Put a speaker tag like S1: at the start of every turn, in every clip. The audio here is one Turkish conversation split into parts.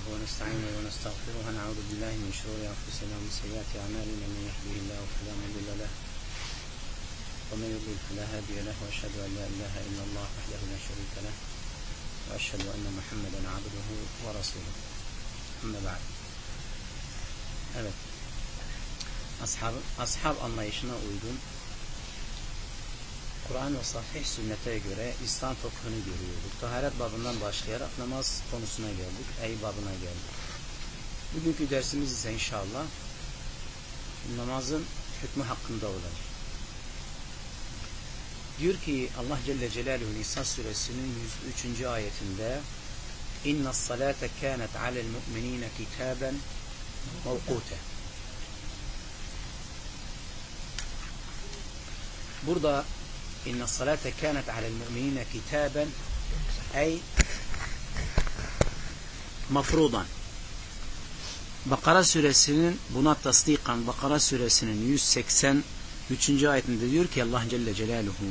S1: نحمده ونستعينه ونستغفره ونعوذ بالله من شرور أنفسنا ومن سيئات أعمالنا. من يهده الله فلا مضل له ومن يضلل فلا هادي له وأشهد أن لا إله إلا الله وحده لا شريك له وأشهد أن محمدا عبده ورسوله. أما بعد Evet. Ashab, ashab anlayışına uygun Kur'an ve sahih sünnete göre İslam fıkhını görüyorduk. Taharet babından başlayarak namaz konusuna geldik. Ey babına geldik. Bugünkü dersimiz ise inşallah namazın hükmü hakkında olacak. Diyor ki Allah Celle Celaluhu Nisa suresinin 103. ayetinde İnna salate kânet alel mu'minîne kitâben mevkûte Burada inna salate kânet alel mu'minîne kitâben ey mafrudan Bakara suresinin buna tasdikan Bakara suresinin 183. ayetinde diyor ki Allah Celle Celaluhu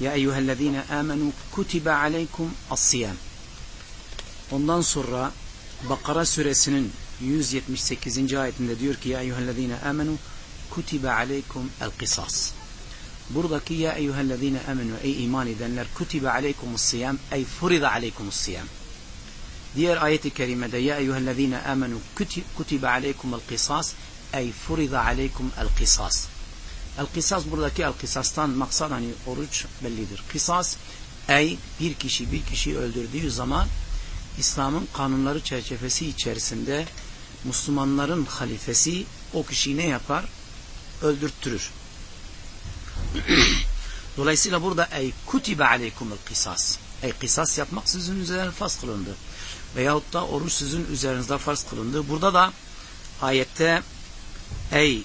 S1: Ya eyyühellezine amenu kutibe aleykum as-siyam Ondan sonra Bakara suresinin 178. ayetinde diyor ki Ya eyyühellezine amenu kutibe aleykum el-qisas Buradaki ya eyyühellezine amenu ey iman edenler kutibe aleykumus siyam ey furida aleykumus siyam Diğer ayeti kerimede ya eyyühellezine amenu kutibe aleykumul qisas ey furida aleykum el qisas El kısas buradaki el kısastan maksat hani oruç bellidir. Kısas ey bir kişi bir kişi öldürdüğü zaman İslam'ın kanunları çerçevesi içerisinde Müslümanların halifesi o kişiyi ne yapar? Öldürttürür. Dolayısıyla burada ey kutibe aleykumul kısas. Ey kısas yapmak sizin üzerine farz kılındı. Veyahut da oruç sizin üzerinizde farz kılındı. Burada da ayette ey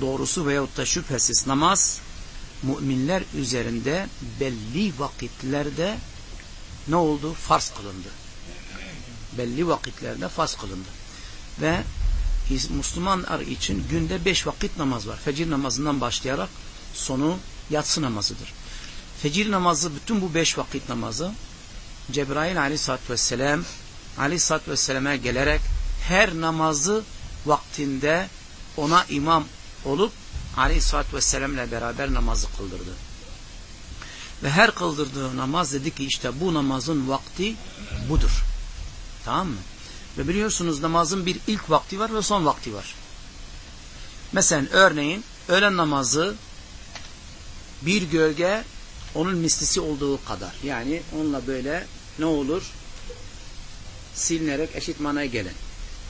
S1: doğrusu veyahut da şüphesiz namaz müminler üzerinde belli vakitlerde ne oldu? Farz kılındı. Belli vakitlerde farz kılındı. Ve Müslümanlar için günde beş vakit namaz var. Fecir namazından başlayarak sonu yatsı namazıdır. Fecir namazı bütün bu beş vakit namazı Cebrail aleyhissalatü vesselam aleyhissalatü vesselam'a gelerek her namazı vaktinde ona imam olup aleyhissalatü vesselam ile beraber namazı kıldırdı. Ve her kıldırdığı namaz dedi ki işte bu namazın vakti budur. Tamam mı? Ve biliyorsunuz namazın bir ilk vakti var ve son vakti var. Mesela örneğin öğlen namazı bir gölge onun mislisi olduğu kadar. Yani onunla böyle ne olur? Silinerek eşit manaya gelen.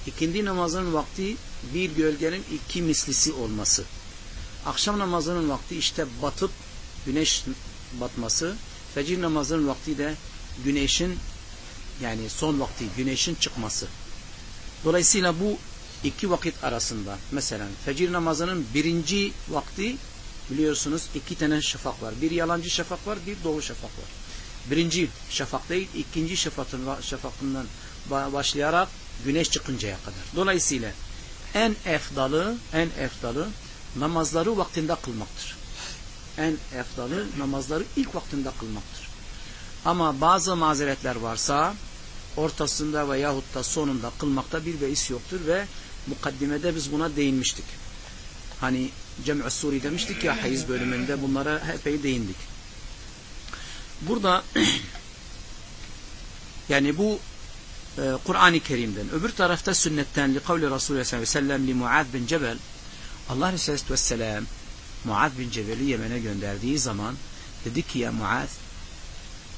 S1: İkindi namazının vakti bir gölgenin iki mislisi olması. Akşam namazının vakti işte batıp güneş batması. Fecir namazının vakti de güneşin yani son vakti güneşin çıkması. Dolayısıyla bu iki vakit arasında mesela fecir namazının birinci vakti biliyorsunuz iki tane şafak var. Bir yalancı şafak var, bir doğu şafak var. Birinci şafak değil, ikinci şafakın, şafakından başlayarak güneş çıkıncaya kadar. Dolayısıyla en efdalı, en efdalı namazları vaktinde kılmaktır. En efdalı namazları ilk vaktinde kılmaktır. Ama bazı mazeretler varsa ortasında veyahut da sonunda kılmakta bir beis yoktur ve mukaddimede biz buna değinmiştik. Hani Cem'ü Suri demiştik ya hayız bölümünde bunlara epey değindik. Burada yani bu e, Kur'an-ı Kerim'den öbür tarafta sünnetten li kavli Resulü sallallahu aleyhi ve sellem li Muad bin Cebel Allah Resulü vesselam Muad bin Cebel'i Yemen'e gönderdiği zaman dedi ki ya Muad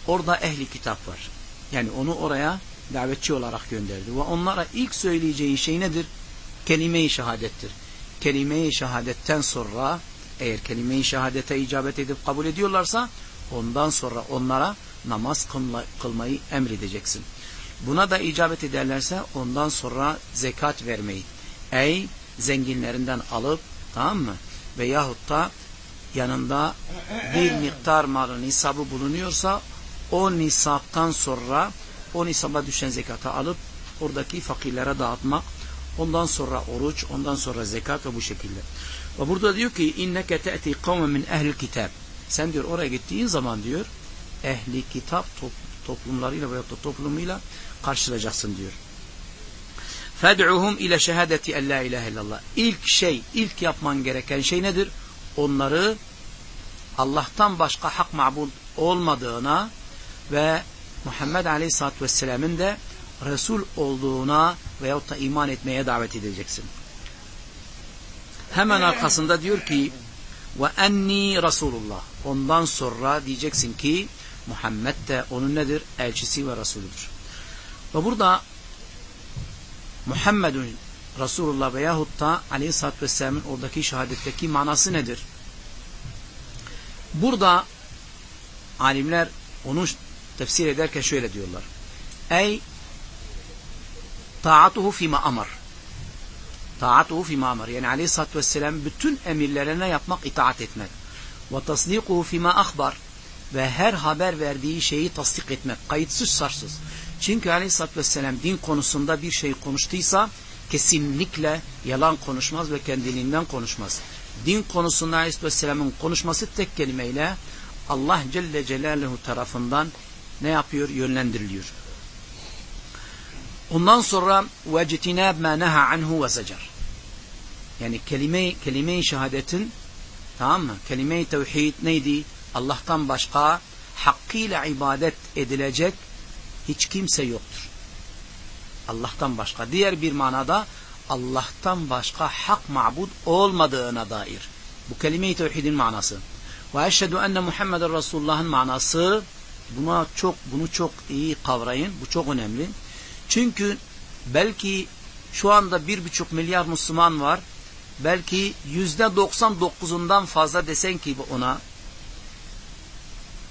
S1: orada ehli kitap var. Yani onu oraya davetçi olarak gönderdi. Ve onlara ilk söyleyeceği şey nedir? Kelime-i şehadettir. Kelime-i şehadetten sonra eğer kelime-i şehadete icabet edip kabul ediyorlarsa ondan sonra onlara namaz kılma, kılmayı emredeceksin. Buna da icabet ederlerse ondan sonra zekat vermeyi. Ey zenginlerinden alıp tamam mı? Veyahut da yanında bir miktar malın nisabı bulunuyorsa o nisaptan sonra o nisaba düşen zekata alıp oradaki fakirlere dağıtmak ondan sonra oruç ondan sonra zekat ve bu şekilde. Ve burada diyor ki inneke te'ti kavmen min ehlil kitab. Sen diyor oraya gittiğin zaman diyor ehli kitap top, toplumlarıyla veya da toplumuyla karşılayacaksın diyor. Fed'uhum ile şehadeti en la ilahe illallah. İlk şey, ilk yapman gereken şey nedir? Onları Allah'tan başka hak mabud olmadığına ve Muhammed Aleyhisselatü Vesselam'ın de Resul olduğuna veyahut da iman etmeye davet edeceksin. Hemen arkasında diyor ki ve enni Resulullah. Ondan sonra diyeceksin ki Muhammed de onun nedir? Elçisi ve Resulüdür. Ve burada Muhammedun Resulullah veyahut da Aleyhisselatü Vesselam'ın oradaki şehadetteki manası nedir? Burada alimler onu tefsir ederken şöyle diyorlar. Ey taatuhu fima amar. Taatuhu fima amar. Yani aleyhissalatü vesselam bütün emirlerine yapmak, itaat etmek. Ve tasdikuhu fima akbar. Ve her haber verdiği şeyi tasdik etmek. Kayıtsız sarsız. Çünkü aleyhissalatü vesselam din konusunda bir şey konuştuysa kesinlikle yalan konuşmaz ve kendiliğinden konuşmaz. Din konusunda aleyhissalatü konuşması tek kelimeyle Allah Celle Celaluhu tarafından ne yapıyor? Yönlendiriliyor. Ondan sonra وَجْتِنَابْ مَا نَهَا عَنْهُ وَزَجَرْ Yani kelime kelime-i şehadetin tamam mı? Kelime-i tevhid neydi? Allah'tan başka hakkıyla ibadet edilecek hiç kimse yoktur. Allah'tan başka. Diğer bir manada Allah'tan başka hak mabud olmadığına dair. Bu kelime-i tevhidin manası. Ve eşhedü enne Muhammeden Resulullah'ın manası buna çok bunu çok iyi kavrayın. Bu çok önemli. Çünkü belki şu anda bir buçuk milyar Müslüman var. Belki yüzde doksan dokuzundan fazla desen ki ona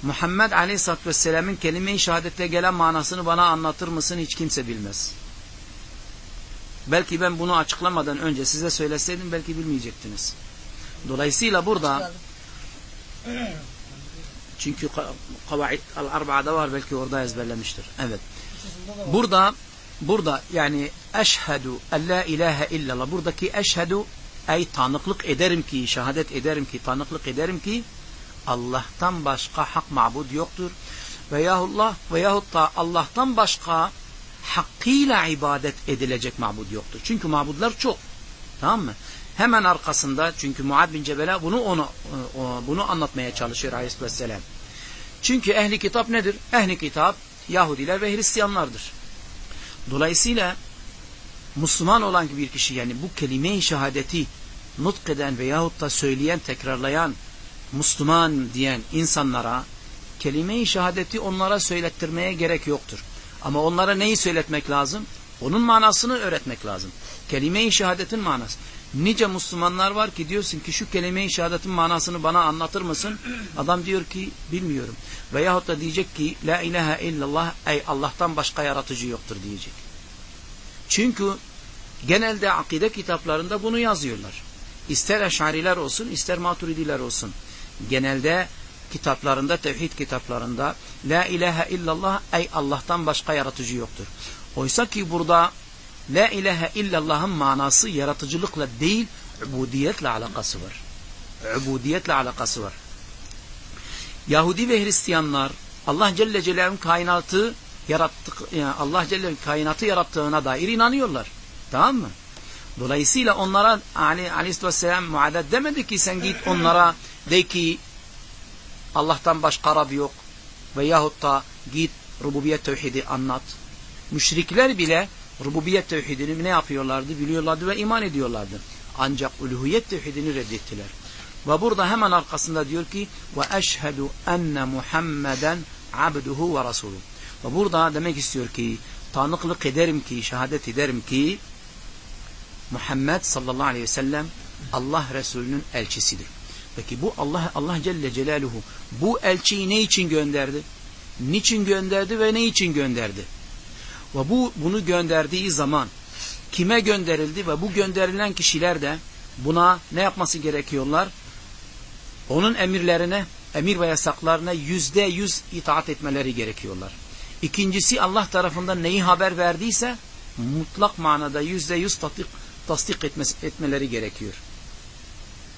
S1: Muhammed Aleyhisselatü Vesselam'ın kelime-i şehadette gelen manasını bana anlatır mısın hiç kimse bilmez. Belki ben bunu açıklamadan önce size söyleseydim belki bilmeyecektiniz. Dolayısıyla burada çünkü kavaid al-arba'da var belki orada ezberlemiştir. Evet. Burada burada yani eşhedü en la ilahe illallah buradaki eşhedü ey tanıklık ederim ki şehadet ederim ki tanıklık ederim ki Allah'tan başka hak mabud yoktur. Veyahullah veyahut da Allah'tan başka hakkıyla ibadet edilecek mabud yoktur. Çünkü mabudlar çok. Tamam mı? Hemen arkasında çünkü Muad bin Cebela bunu onu bunu anlatmaya çalışıyor Aleyhisselam. Çünkü ehli kitap nedir? Ehli kitap Yahudiler ve Hristiyanlardır. Dolayısıyla Müslüman olan bir kişi yani bu kelime-i şehadeti nutk eden veyahut da söyleyen, tekrarlayan Müslüman diyen insanlara kelime-i şehadeti onlara söylettirmeye gerek yoktur. Ama onlara neyi söyletmek lazım? Onun manasını öğretmek lazım. Kelime-i şehadetin manası. Nice Müslümanlar var ki diyorsun ki şu kelime-i şehadetin manasını bana anlatır mısın? Adam diyor ki bilmiyorum. Veyahut da diyecek ki la ilahe illallah ey Allah'tan başka yaratıcı yoktur diyecek. Çünkü genelde akide kitaplarında bunu yazıyorlar. İster eşariler olsun ister maturidiler olsun. Genelde kitaplarında, tevhid kitaplarında La ilahe illallah ey Allah'tan başka yaratıcı yoktur. Oysa ki burada La ilahe illallah'ın manası yaratıcılıkla değil, ubudiyetle alakası var. Ubudiyetle alakası var. Yahudi ve Hristiyanlar Allah Celle Celaluhu'nun kainatı yarattık, yani Allah Celle kainatı yarattığına dair inanıyorlar. Tamam mı? Dolayısıyla onlara Ali Aleyhisselam muadet demedi ki sen git onlara de ki Allah'tan başka Rab yok veyahut da git rububiyet tevhidi anlat. Müşrikler bile rububiyet tevhidini ne yapıyorlardı? Biliyorlardı ve iman ediyorlardı. Ancak uluhiyet tevhidini reddettiler. Ve burada hemen arkasında diyor ki ve eşhedü enne Muhammeden abduhu ve rasuluhu. Ve burada demek istiyor ki tanıklık ederim ki, şehadet ederim ki Muhammed sallallahu aleyhi ve sellem Allah Resulü'nün elçisidir. Peki bu Allah Allah Celle Celaluhu bu elçiyi ne için gönderdi? Niçin gönderdi ve ne için gönderdi? Ve bu bunu gönderdiği zaman kime gönderildi ve bu gönderilen kişiler de buna ne yapması gerekiyorlar? Onun emirlerine, emir ve yasaklarına yüzde yüz itaat etmeleri gerekiyorlar. İkincisi Allah tarafından neyi haber verdiyse mutlak manada yüzde yüz tasdik, tasdik etmesi, etmeleri gerekiyor.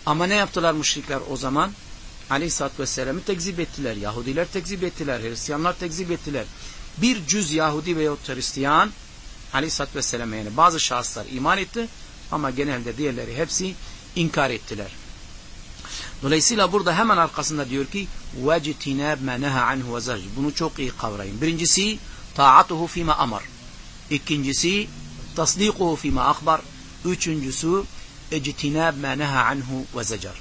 S1: Ama ne yaptılar müşrikler o zaman? Aleyhisselatü Vesselam'ı tekzip ettiler. Yahudiler tekzip ettiler. Hristiyanlar tekzip ettiler Bir cüz Yahudi veya Hristiyan Aleyhisselatü Vesselam'a yani bazı şahıslar iman etti ama genelde diğerleri hepsi inkar ettiler. Dolayısıyla burada hemen arkasında diyor ki وَجْتِنَابْ مَا نَهَا عَنْهُ وَزَرْجِ Bunu çok iyi kavrayın. Birincisi taatuhu fima amar. İkincisi tasdikuhu fima akbar. Üçüncüsü ectinab ma neha anhu ve zecer.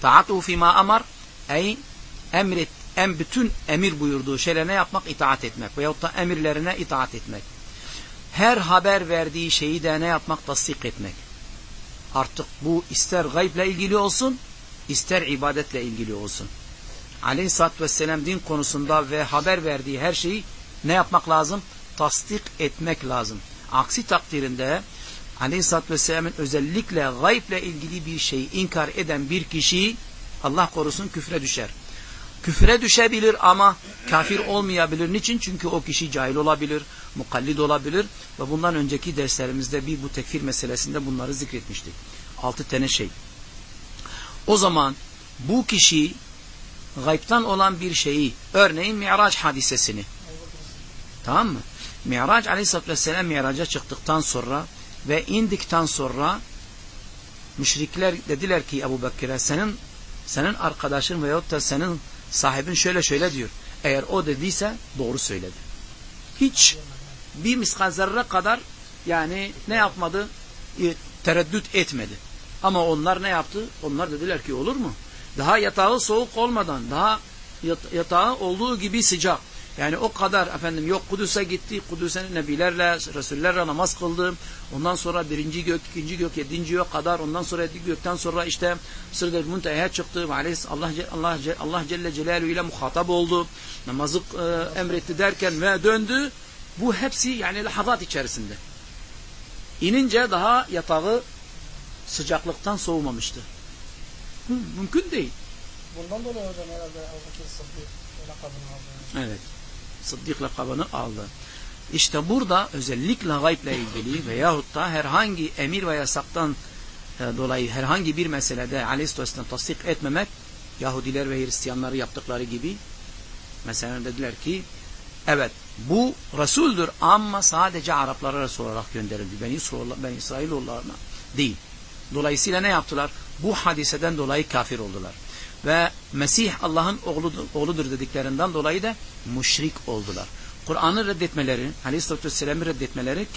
S1: Taatuhu fima amar ey emret en bütün emir buyurduğu şeylerine yapmak, itaat etmek veyahut da emirlerine itaat etmek. Her haber verdiği şeyi de ne yapmak? Tasdik etmek. Artık bu ister gayble ilgili olsun, ister ibadetle ilgili olsun. Aleyhisselatü Vesselam din konusunda ve haber verdiği her şeyi ne yapmak lazım? Tasdik etmek lazım. Aksi takdirinde Aleyhisselatü Vesselam'ın özellikle gayble ilgili bir şeyi inkar eden bir kişi Allah korusun küfre düşer. Küfre düşebilir ama kafir olmayabilir. Niçin? Çünkü o kişi cahil olabilir, mukallid olabilir ve bundan önceki derslerimizde bir bu tekfir meselesinde bunları zikretmiştik. Altı tane şey. O zaman bu kişi gaybtan olan bir şeyi, örneğin Mi'raç hadisesini, tamam mı? Mi'raç aleyhissalatü vesselam Mi'raç'a çıktıktan sonra ve indikten sonra müşrikler dediler ki Ebu Bekir'e senin senin arkadaşın veyahut da senin sahibin şöyle şöyle diyor. Eğer o dediyse doğru söyledi. Hiç bir miskal zerre kadar yani ne yapmadı? E, tereddüt etmedi. Ama onlar ne yaptı? Onlar dediler ki olur mu? Daha yatağı soğuk olmadan, daha yatağı olduğu gibi sıcak. Yani o kadar efendim yok Kudüs'e gitti. Kudüs'e nebilerle, resullerle namaz kıldı. Ondan sonra birinci gök, ikinci gök, yedinci gök kadar. Ondan sonra yedinci gökten sonra işte Sırdır Munteha'ya çıktı. Allah, Allah, Allah Celle Celaluhu ile muhatap oldu. Namazı e, emretti derken ve döndü. Bu hepsi yani lahazat içerisinde. İnince daha yatağı sıcaklıktan soğumamıştı. Hı, mümkün değil.
S2: Bundan dolayı hocam herhalde Sıddık lakabını aldı.
S1: Evet. Sıddık lakabını aldı. İşte burada özellikle gayble ilgili veyahut da herhangi emir ve yasaktan e, dolayı herhangi bir meselede aleyhisselam tasdik etmemek Yahudiler ve Hristiyanları yaptıkları gibi mesela dediler ki evet bu Resul'dür ama sadece Araplara Resul olarak gönderildi. Ben, İsrail, ben İsrailoğullarına değil. Dolayısıyla ne yaptılar? Bu hadiseden dolayı kafir oldular. Ve Mesih Allah'ın oğludur, oğludur dediklerinden dolayı da müşrik oldular. Kur'an'ı reddetmeleri, Aleyhisselatü Vesselam'ı reddetmeleri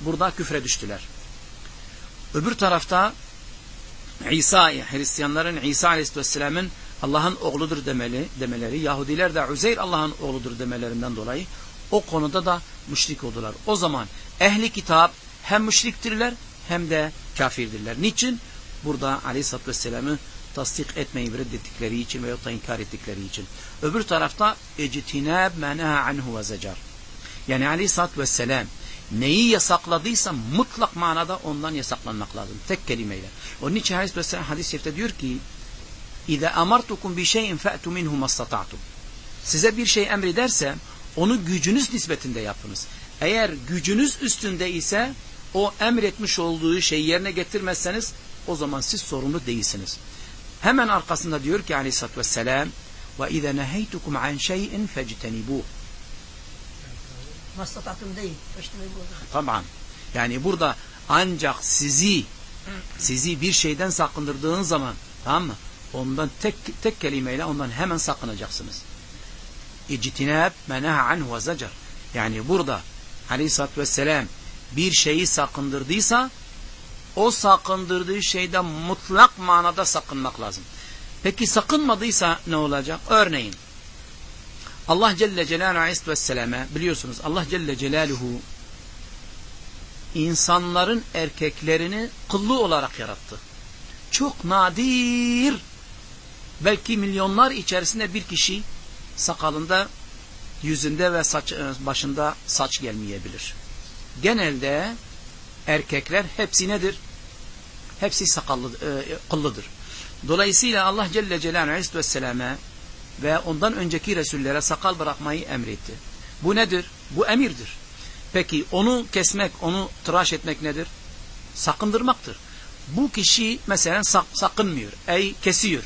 S1: burada küfre düştüler. Öbür tarafta İsa, Hristiyanların İsa Aleyhisselatü Vesselam'ın Allah'ın oğludur demeli, demeleri, Yahudiler de Uzeyr Allah'ın oğludur demelerinden dolayı o konuda da müşrik oldular. O zaman ehli kitap hem müşriktirler hem de kafirdirler. Niçin? Burada Aleyhisselatü Vesselam'ı tasdik etmeyi reddettikleri için veyahut da inkar ettikleri için. Öbür tarafta ectinab menaha anhu ve zecar. Yani Aleyhisselatü Vesselam neyi yasakladıysa mutlak manada ondan yasaklanmak lazım. Tek kelimeyle. Onun için Aleyhisselatü Vesselam hadis-i şerifte diyor ki amartukum bi şeyin fe'tu minhu mastata'tum. Size bir şey emrederse onu gücünüz nispetinde yapınız. Eğer gücünüz üstünde ise o emretmiş olduğu şeyi yerine getirmezseniz o zaman siz sorumlu değilsiniz. Hemen arkasında diyor ki aleyhissalatü vesselam وَاِذَا نَهَيْتُكُمْ عَنْ شَيْءٍ فَاجْتَنِبُوهُ
S2: Maslatatım değil.
S1: Tamam. Yani burada ancak sizi sizi bir şeyden sakındırdığın zaman tamam mı? Ondan tek tek kelimeyle ondan hemen sakınacaksınız. İctinab menaha anhu ve zacar. Yani burada Aleyhisselatü Vesselam bir şeyi sakındırdıysa o sakındırdığı şeyden mutlak manada sakınmak lazım. Peki sakınmadıysa ne olacak? Örneğin Allah Celle Celaluhu Aleyhisselam'a biliyorsunuz Allah Celle Celaluhu insanların erkeklerini kıllı olarak yarattı. Çok nadir belki milyonlar içerisinde bir kişi sakalında yüzünde ve saç, başında saç gelmeyebilir. Genelde erkekler hepsi nedir? Hepsi sakallı, e, kıllıdır. Dolayısıyla Allah Celle Celaluhu Aleyhisselam'a ve ondan önceki Resullere sakal bırakmayı emretti. Bu nedir? Bu emirdir. Peki onu kesmek, onu tıraş etmek nedir? Sakındırmaktır. Bu kişi mesela sak, sakınmıyor, ey kesiyor.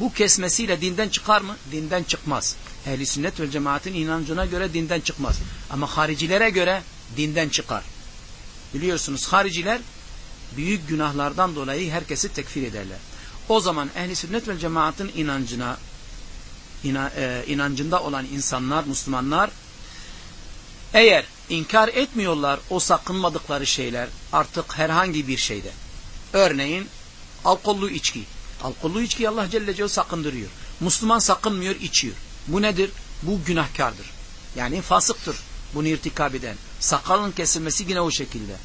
S1: Bu kesmesiyle dinden çıkar mı? Dinden çıkmaz. Ehli sünnet ve cemaatin inancına göre dinden çıkmaz. Ama haricilere göre dinden çıkar. Biliyorsunuz hariciler büyük günahlardan dolayı herkesi tekfir ederler. O zaman ehli sünnet ve cemaatın inancına e, inancında olan insanlar, Müslümanlar eğer inkar etmiyorlar o sakınmadıkları şeyler artık herhangi bir şeyde. Örneğin alkollü içki. Alkollü içki Allah Celle Celaluhu sakındırıyor. Müslüman sakınmıyor, içiyor. Bu nedir? Bu günahkardır. Yani fasıktır bunu irtikab eden. Sakalın kesilmesi yine o şekilde.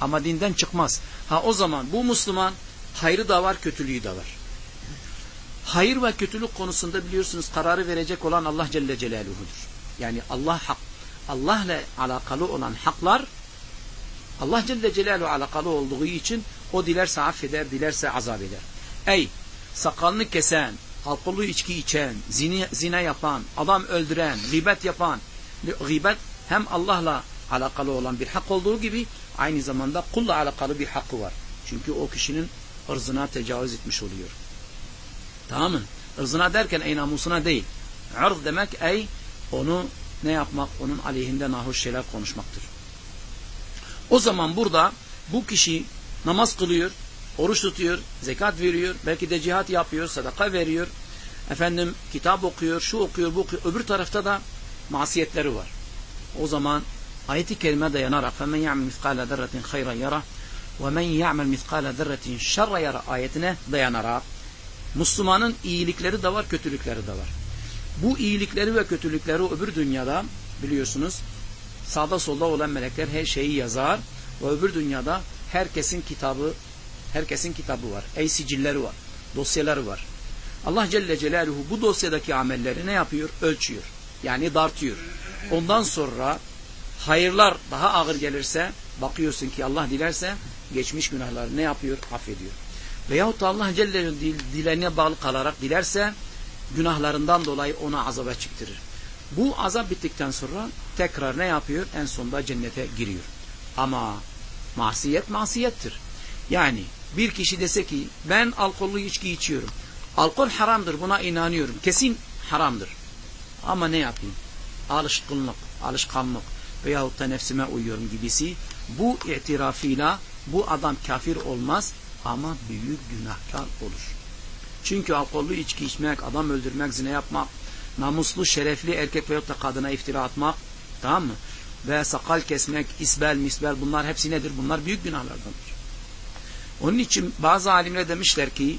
S1: Ama dinden çıkmaz. Ha o zaman bu Müslüman hayrı da var, kötülüğü de var. Hayır ve kötülük konusunda biliyorsunuz kararı verecek olan Allah Celle Celaluhu'dur. Yani Allah hak. Allah ile alakalı olan haklar Allah Celle Celaluhu alakalı olduğu için o dilerse affeder, dilerse azap eder. Ey sakalını kesen, alkollü içki içen, zina, zina yapan, adam öldüren, gıybet yapan, gıybet hem Allah'la alakalı olan bir hak olduğu gibi aynı zamanda kulla alakalı bir hakkı var. Çünkü o kişinin ırzına tecavüz etmiş oluyor. Tamam mı? Irzına derken ey namusuna değil. Irz demek ey onu ne yapmak? Onun aleyhinde nahoş şeyler konuşmaktır. O zaman burada bu kişi namaz kılıyor, oruç tutuyor, zekat veriyor, belki de cihat yapıyor, sadaka veriyor, efendim kitap okuyor, şu okuyor, bu okuyor. Öbür tarafta da masiyetleri var. O zaman ayeti kerime dayanarak فَمَنْ يَعْمَلْ مِثْقَالَ ذَرَّةٍ خَيْرًا يَرَى وَمَنْ يَعْمَلْ مِثْقَالَ ذَرَّةٍ شَرًّا يَرَى ayetine dayanarak Müslümanın iyilikleri de var, kötülükleri de var. Bu iyilikleri ve kötülükleri öbür dünyada biliyorsunuz sağda solda olan melekler her şeyi yazar ve öbür dünyada herkesin kitabı herkesin kitabı var. Ey sicilleri var. Dosyaları var. Allah Celle Celaluhu bu dosyadaki amelleri ne yapıyor? Ölçüyor. Yani dartıyor. Ondan sonra hayırlar daha ağır gelirse bakıyorsun ki Allah dilerse geçmiş günahları ne yapıyor? Affediyor. Veyahut da Allah Celle dilerine bağlı kalarak dilerse günahlarından dolayı ona azaba çıktırır. Bu azap bittikten sonra tekrar ne yapıyor? En sonunda cennete giriyor. Ama masiyet masiyettir. Yani bir kişi dese ki ben alkollü içki içiyorum. Alkol haramdır buna inanıyorum. Kesin haramdır. Ama ne yapayım? Alışkınlık, alışkanlık veyahut da nefsime uyuyorum gibisi bu itirafıyla bu adam kafir olmaz ama büyük günahkar olur. Çünkü alkollü içki içmek, adam öldürmek, zine yapmak, namuslu, şerefli erkek veyahut da kadına iftira atmak, tamam mı? Ve sakal kesmek, isbel, misbel bunlar hepsi nedir? Bunlar büyük günahlardandır. Onun için bazı alimler demişler ki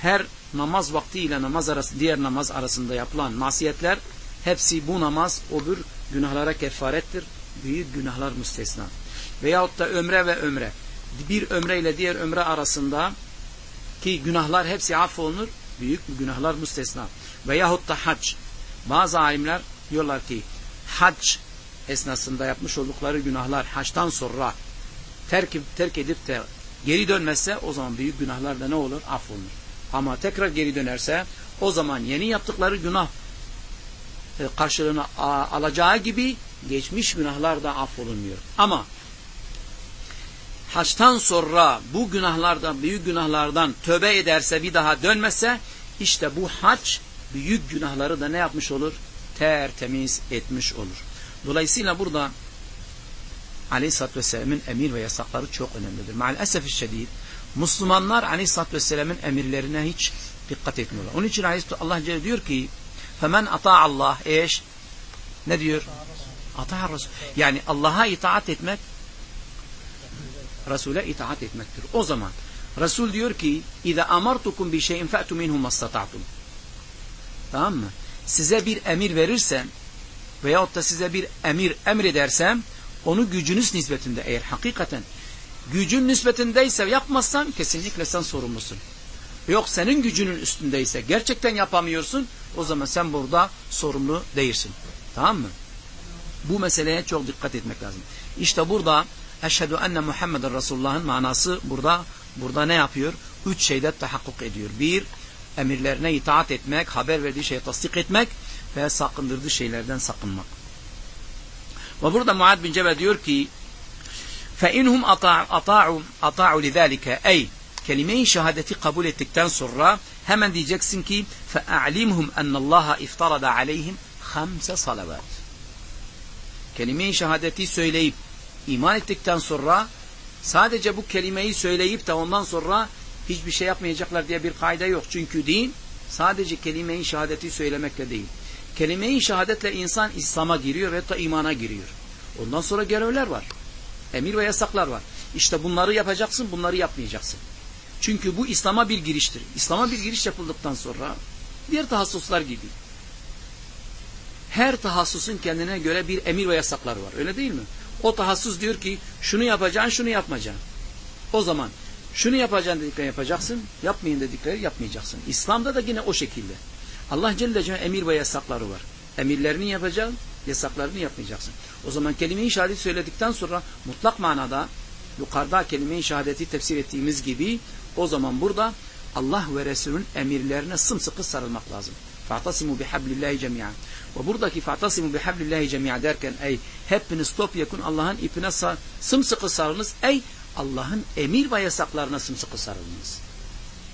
S1: her namaz vakti ile namaz arası, diğer namaz arasında yapılan masiyetler hepsi bu namaz öbür günahlara kefarettir. Büyük günahlar müstesna. Veyahut da ömre ve ömre bir ömre ile diğer ömre arasında ki günahlar hepsi affolunur. Büyük günahlar müstesna. Veyahut da hac. Bazı alimler diyorlar ki hac esnasında yapmış oldukları günahlar haçtan sonra terk, terk edip de geri dönmezse o zaman büyük günahlar da ne olur? Affolunur. Ama tekrar geri dönerse o zaman yeni yaptıkları günah karşılığını alacağı gibi geçmiş günahlar da affolunmuyor. Ama haçtan sonra bu günahlardan, büyük günahlardan tövbe ederse bir daha dönmezse işte bu haç büyük günahları da ne yapmış olur? Tertemiz etmiş olur. Dolayısıyla burada Aleyhisselatü Vesselam'ın emir ve yasakları çok önemlidir. Maalesef şiddet Müslümanlar Aleyhisselatü Vesselam'ın emirlerine hiç dikkat etmiyorlar. Onun için Allah Celle diyor ki Femen ata Allah eş ne diyor? Ata Resul. Yani Allah'a itaat etmek Resul'e itaat etmektir. O zaman Resul diyor ki اِذَا أَمَرْتُكُمْ بِشَيْءٍ فَأْتُ مِنْهُ مَسْتَطَعْتُمْ Tamam mı? Size bir emir verirsem veyahut da size bir emir emredersem onu gücünüz nispetinde eğer hakikaten gücün nispetindeyse yapmazsan kesinlikle sen sorumlusun. Yok senin gücünün üstündeyse gerçekten yapamıyorsun o zaman sen burada sorumlu değilsin. Tamam mı? Bu meseleye çok dikkat etmek lazım. İşte burada Eşhedü enne Muhammeden Resulullah'ın manası burada burada ne yapıyor? Üç şeyde tahakkuk ediyor. Bir, emirlerine itaat etmek, haber verdiği şeye tasdik etmek ve sakındırdığı şeylerden sakınmak. Ve burada Muad bin Cebel diyor ki فَاِنْهُمْ أَطَاعُوا أَطَاعُوا لِذَٰلِكَ Ey kelime-i şehadeti kabul ettikten sonra hemen diyeceksin ki فَاَعْلِمْهُمْ اَنَّ اللّٰهَ اِفْتَرَدَ عَلَيْهِمْ خَمْسَ صَلَوَاتٍ Kelime-i şehadeti söyleyip iman ettikten sonra Sadece bu kelimeyi söyleyip de ondan sonra hiçbir şey yapmayacaklar diye bir kaide yok. Çünkü din sadece kelime-i şehadeti söylemekle değil. Kelime-i şehadetle insan İslam'a giriyor ve da imana giriyor. Ondan sonra görevler var. Emir ve yasaklar var. İşte bunları yapacaksın, bunları yapmayacaksın. Çünkü bu İslam'a bir giriştir. İslam'a bir giriş yapıldıktan sonra diğer tahassuslar gibi. Her tahassusun kendine göre bir emir ve yasakları var. Öyle değil mi? O tahassus diyor ki şunu yapacaksın, şunu yapmayacaksın. O zaman şunu yapacaksın dedikleri yapacaksın, yapmayın dedikleri yapmayacaksın. İslam'da da yine o şekilde. Allah Celle Celle emir ve yasakları var. Emirlerini yapacaksın, yasaklarını yapmayacaksın. O zaman kelime-i şehadet söyledikten sonra mutlak manada yukarıda kelime-i şehadeti tefsir ettiğimiz gibi o zaman burada Allah ve Resul'ün emirlerine sımsıkı sarılmak lazım. Fa'tasimu bihablillahi cemiyan. Ve buradaki fa'tasimu bihablillahi cemiyan derken ey hepiniz top yakın Allah'ın ipine sar, sımsıkı sarılınız. Ey Allah'ın emir ve yasaklarına sımsıkı sarılınız.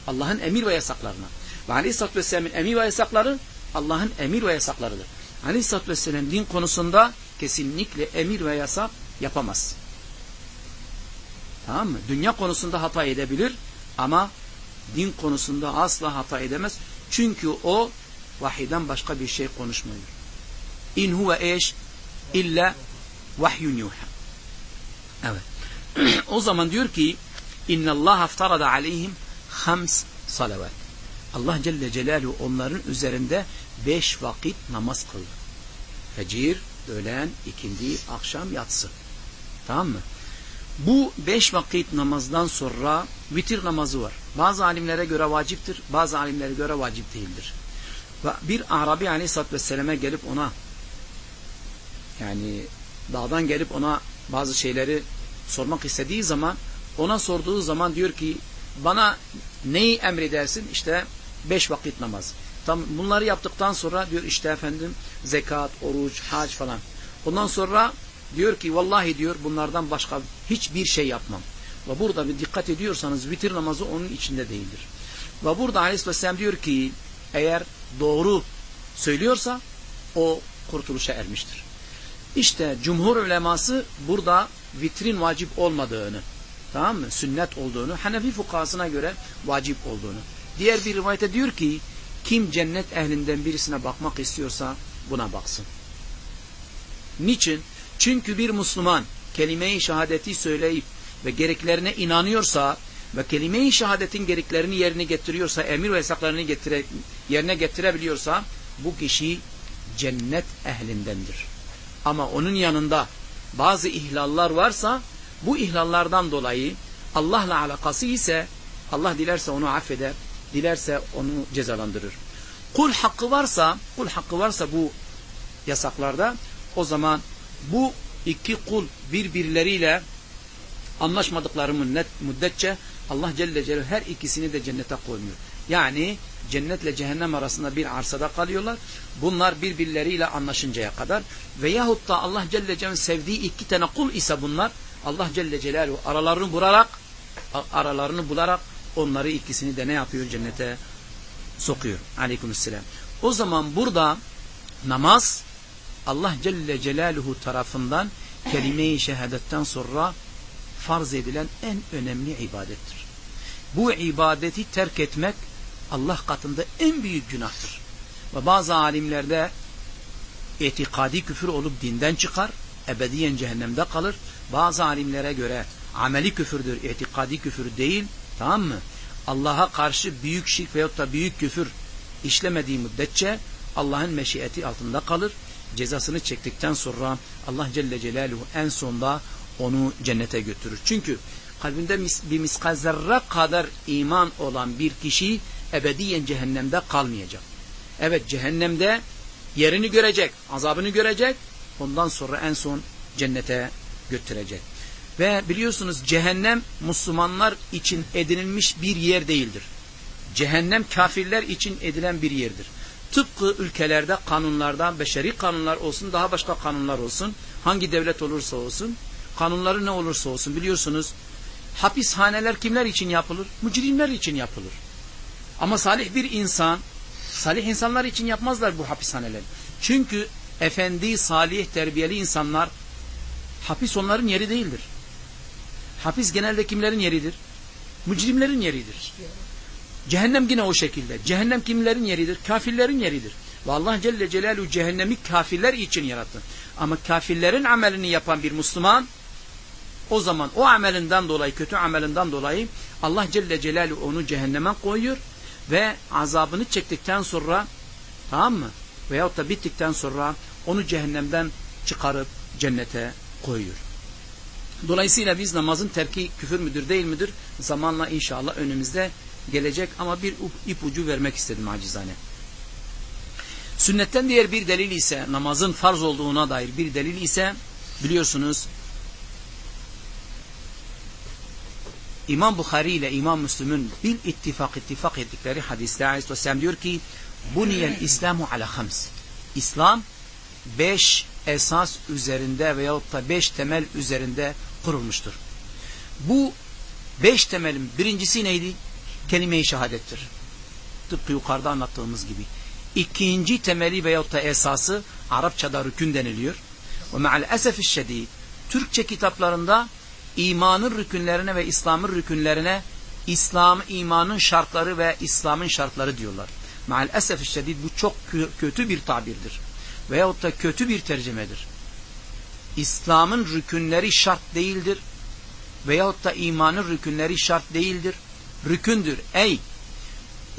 S1: Allah'ın emir ve yasaklarına. Ve aleyhissalatü vesselam'ın emir ve yasakları Allah'ın emir ve yasaklarıdır. Aleyhissalatü vesselam din konusunda kesinlikle emir ve yasak yapamaz. Tamam mı? Dünya konusunda hata edebilir ama din konusunda asla hata edemez. Çünkü o vahiden başka bir şey konuşmuyor. İn huve eş illa vahyun yuha. Evet. o zaman diyor ki İnna Allah aftarada aleyhim hams salavat. Allah Celle Celaluhu onların üzerinde beş vakit namaz kıldı. Fecir, öğlen, ikindi, akşam, yatsı. Tamam mı? Bu beş vakit namazdan sonra vitir namazı var. Bazı alimlere göre vaciptir, bazı alimlere göre vacip değildir. Ve bir Arabi aleyhissalatü vesselam'e gelip ona yani dağdan gelip ona bazı şeyleri sormak istediği zaman ona sorduğu zaman diyor ki bana neyi emredersin? İşte beş vakit namaz. Tam bunları yaptıktan sonra diyor işte efendim zekat, oruç, hac falan. Ondan sonra diyor ki vallahi diyor bunlardan başka hiçbir şey yapmam. Ve burada bir dikkat ediyorsanız vitir namazı onun içinde değildir. Ve burada Aleyhisselam diyor ki eğer doğru söylüyorsa o kurtuluşa ermiştir. İşte cumhur uleması burada vitrin vacip olmadığını, tamam mı? Sünnet olduğunu, Hanefi fukasına göre vacip olduğunu. Diğer bir rivayete diyor ki kim cennet ehlinden birisine bakmak istiyorsa buna baksın. Niçin? Çünkü bir Müslüman kelime-i şehadeti söyleyip ve gereklerine inanıyorsa ve kelime-i şehadetin gereklerini yerine getiriyorsa, emir ve yasaklarını getire, yerine getirebiliyorsa bu kişi cennet ehlindendir. Ama onun yanında bazı ihlallar varsa bu ihlallardan dolayı Allah'la alakası ise Allah dilerse onu affeder, dilerse onu cezalandırır. Kul hakkı varsa, kul hakkı varsa bu yasaklarda o zaman bu iki kul birbirleriyle anlaşmadıkları müddetçe Allah Celle Celaluhu her ikisini de cennete koymuyor. Yani cennetle cehennem arasında bir arsada kalıyorlar. Bunlar birbirleriyle anlaşıncaya kadar veyahut da Allah Celle Celaluhu sevdiği iki tane kul ise bunlar Allah Celle Celaluhu aralarını bularak aralarını bularak onları ikisini de ne yapıyor cennete sokuyor. Aleykümselam. O zaman burada namaz Allah Celle Celaluhu tarafından kelime-i şehadetten sonra farz edilen en önemli ibadettir. Bu ibadeti terk etmek Allah katında en büyük günahtır. Ve bazı alimlerde etikadi küfür olup dinden çıkar, ebediyen cehennemde kalır. Bazı alimlere göre ameli küfürdür, etikadi küfür değil, tamam mı? Allah'a karşı büyük şirk veyahut da büyük küfür işlemediği müddetçe Allah'ın meşiyeti altında kalır. Cezasını çektikten sonra Allah Celle Celaluhu en sonda onu cennete götürür. Çünkü kalbinde bir miskal zerre kadar iman olan bir kişi ebediyen cehennemde kalmayacak. Evet cehennemde yerini görecek, azabını görecek, ondan sonra en son cennete götürecek. Ve biliyorsunuz cehennem Müslümanlar için edinilmiş bir yer değildir. Cehennem kafirler için edilen bir yerdir. Tıpkı ülkelerde kanunlarda beşeri kanunlar olsun daha başka kanunlar olsun hangi devlet olursa olsun kanunları ne olursa olsun biliyorsunuz hapishaneler kimler için yapılır? Mücrimler için yapılır. Ama salih bir insan salih insanlar için yapmazlar bu hapishaneler. Çünkü efendi, salih, terbiyeli insanlar hapis onların yeri değildir. Hapis genelde kimlerin yeridir? Mücrimlerin yeridir. Cehennem yine o şekilde. Cehennem kimlerin yeridir? Kafirlerin yeridir. Ve Allah Celle Celaluhu cehennemi kafirler için yarattı. Ama kafirlerin amelini yapan bir Müslüman o zaman o amelinden dolayı, kötü amelinden dolayı Allah Celle Celaluhu onu cehenneme koyuyor ve azabını çektikten sonra tamam mı? Veyahut da bittikten sonra onu cehennemden çıkarıp cennete koyuyor. Dolayısıyla biz namazın terki küfür müdür değil midir? Zamanla inşallah önümüzde gelecek ama bir ipucu vermek istedim acizane. Sünnetten diğer bir delil ise namazın farz olduğuna dair bir delil ise biliyorsunuz İmam Bukhari ile İmam Müslüm'ün bil ittifak ittifak ettikleri hadiste Aleyhisselam diyor ki Buniyel İslamu ala hams. İslam beş esas üzerinde veyahut da beş temel üzerinde kurulmuştur. Bu beş temelin birincisi neydi? Kelime-i şehadettir. Tıpkı yukarıda anlattığımız gibi. İkinci temeli veyahut da esası Arapçada rükün deniliyor. Ve me'al esefis şedid Türkçe kitaplarında imanın rükünlerine ve İslam'ın rükünlerine İslam, imanın şartları ve İslam'ın şartları diyorlar. Maal esef şiddet bu çok kötü bir tabirdir. Veyahut da kötü bir tercümedir. İslam'ın rükünleri şart değildir. Veyahut da imanın rükünleri şart değildir. Rükündür. Ey!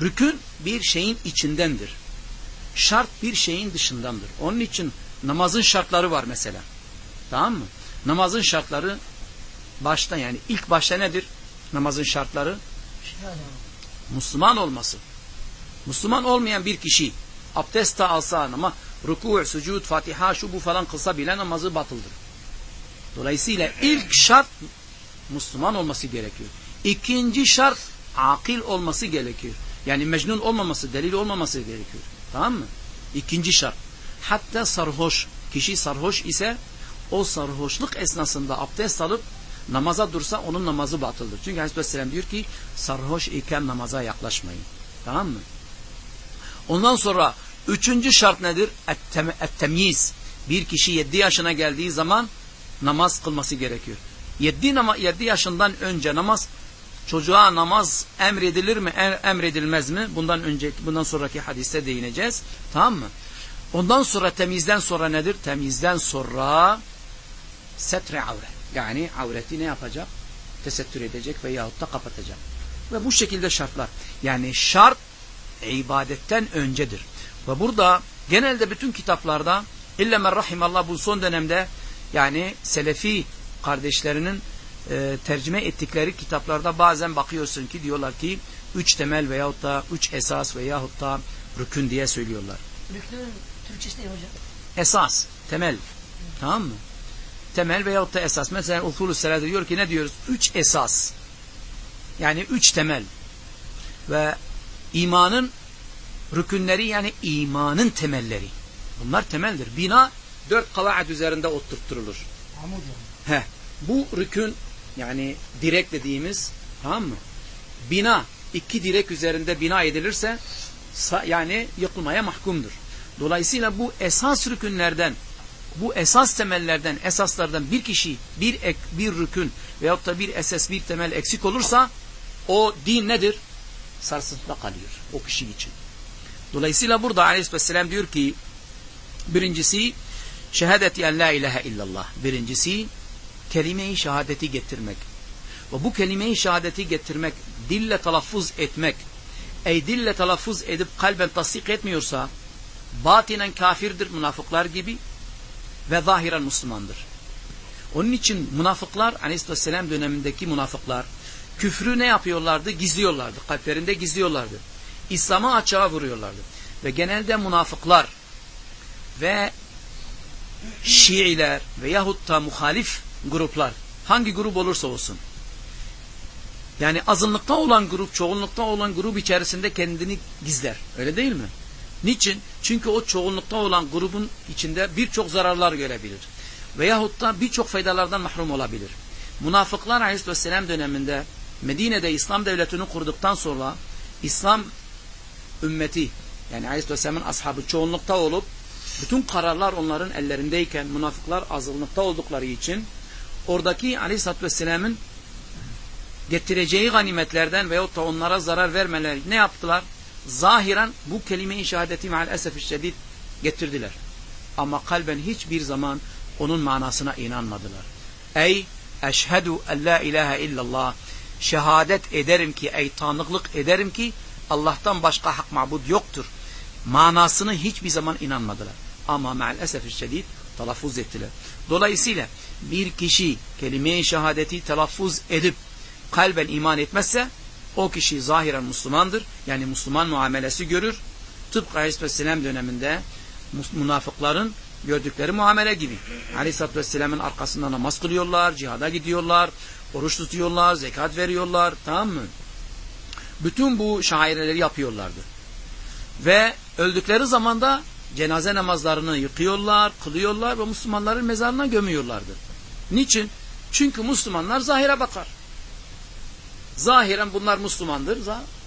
S1: Rükün bir şeyin içindendir. Şart bir şeyin dışındandır. Onun için namazın şartları var mesela. Tamam mı? Namazın şartları başta yani ilk başta nedir? Namazın şartları Müslüman olması. Müslüman olmayan bir kişi abdest de alsa ama ruku, sucud, fatiha şu bu falan kılsa bile namazı batıldır. Dolayısıyla ilk şart Müslüman olması gerekiyor. İkinci şart akil olması gerekiyor. Yani mecnun olmaması, delil olmaması gerekiyor. Tamam mı? İkinci şart. Hatta sarhoş, kişi sarhoş ise o sarhoşluk esnasında abdest alıp namaza dursa onun namazı batıldır. Çünkü Aleyhisselam diyor ki sarhoş iken namaza yaklaşmayın. Tamam mı? Ondan sonra üçüncü şart nedir? Et-temyiz. Bir kişi yedi yaşına geldiği zaman namaz kılması gerekiyor. Yedi, nama, yedi yaşından önce namaz çocuğa namaz emredilir mi emredilmez mi? Bundan önceki bundan sonraki hadiste değineceğiz. Tamam mı? Ondan sonra temizden sonra nedir? Temizden sonra setre avre. Yani avreti ne yapacak? Tesettür edecek veyahut da kapatacak. Ve bu şekilde şartlar. Yani şart ibadetten öncedir. Ve burada genelde bütün kitaplarda illa men rahimallah bu son dönemde yani selefi kardeşlerinin e, tercüme ettikleri kitaplarda bazen bakıyorsun ki diyorlar ki üç temel veyahut da üç esas veyahut da rükün diye söylüyorlar.
S2: Rükün Türkçesi ne hocam?
S1: Esas, temel. Hı. Tamam mı? Temel veyahut da esas. Mesela usulü selade diyor ki ne diyoruz? Üç esas. Yani üç temel. Ve imanın rükünleri yani imanın temelleri. Bunlar temeldir. Bina dört kavaat üzerinde oturtturulur. He, bu rükün yani direk dediğimiz tamam mı? Bina iki direk üzerinde bina edilirse yani yıkılmaya mahkumdur. Dolayısıyla bu esas rükünlerden bu esas temellerden, esaslardan bir kişi bir ek, bir rükün veyahut da bir esas, bir temel eksik olursa o din nedir? Sarsıntıda kalıyor o kişi için. Dolayısıyla burada aleyhisselam diyor ki birincisi şehadeti en la ilahe illallah. Birincisi kelime-i şehadeti getirmek. Ve bu kelime-i şehadeti getirmek, dille telaffuz etmek, ey dille telaffuz edip kalben tasdik etmiyorsa batinen kafirdir münafıklar gibi ve zahiren Müslümandır. Onun için münafıklar aleyhisselam dönemindeki münafıklar küfrü ne yapıyorlardı? Gizliyorlardı. Kalplerinde gizliyorlardı. İslam'ı açığa vuruyorlardı. Ve genelde münafıklar ve Şiiler veyahut da muhalif gruplar hangi grup olursa olsun yani azınlıkta olan grup çoğunlukta olan grup içerisinde kendini gizler. Öyle değil mi? Niçin? Çünkü o çoğunlukta olan grubun içinde birçok zararlar görebilir. Veyahut da birçok faydalardan mahrum olabilir. Münafıklar Aleyhisselam döneminde Medine'de İslam devletini kurduktan sonra İslam ümmeti yani Aleyhisselam'ın ashabı çoğunlukta olup bütün kararlar onların ellerindeyken münafıklar azınlıkta oldukları için oradaki Aleyhisselatü Vesselam'ın getireceği ganimetlerden veyahut da onlara zarar vermeler ne yaptılar? Zahiren bu kelime-i şehadeti maalesef şiddet getirdiler. Ama kalben hiçbir zaman onun manasına inanmadılar. Ey eşhedü en la ilahe illallah şehadet ederim ki ey tanıklık ederim ki Allah'tan başka hak mabud yoktur. Manasını hiçbir zaman inanmadılar. Ama maalesef şiddet telaffuz ettiler. Dolayısıyla bir kişi kelime-i şehadeti telaffuz edip kalben iman etmezse o kişi zahiren Müslümandır. Yani Müslüman muamelesi görür. Tıpkı Aleyhisselam döneminde münafıkların gördükleri muamele gibi. Aleyhisselatü Vesselam'ın arkasında namaz kılıyorlar, cihada gidiyorlar, oruç tutuyorlar, zekat veriyorlar. Tamam mı? Bütün bu şaireleri yapıyorlardı. Ve öldükleri zamanda cenaze namazlarını yıkıyorlar, kılıyorlar ve Müslümanların mezarına gömüyorlardı. Niçin? Çünkü Müslümanlar zahire bakar. Zahiren bunlar Müslümandır.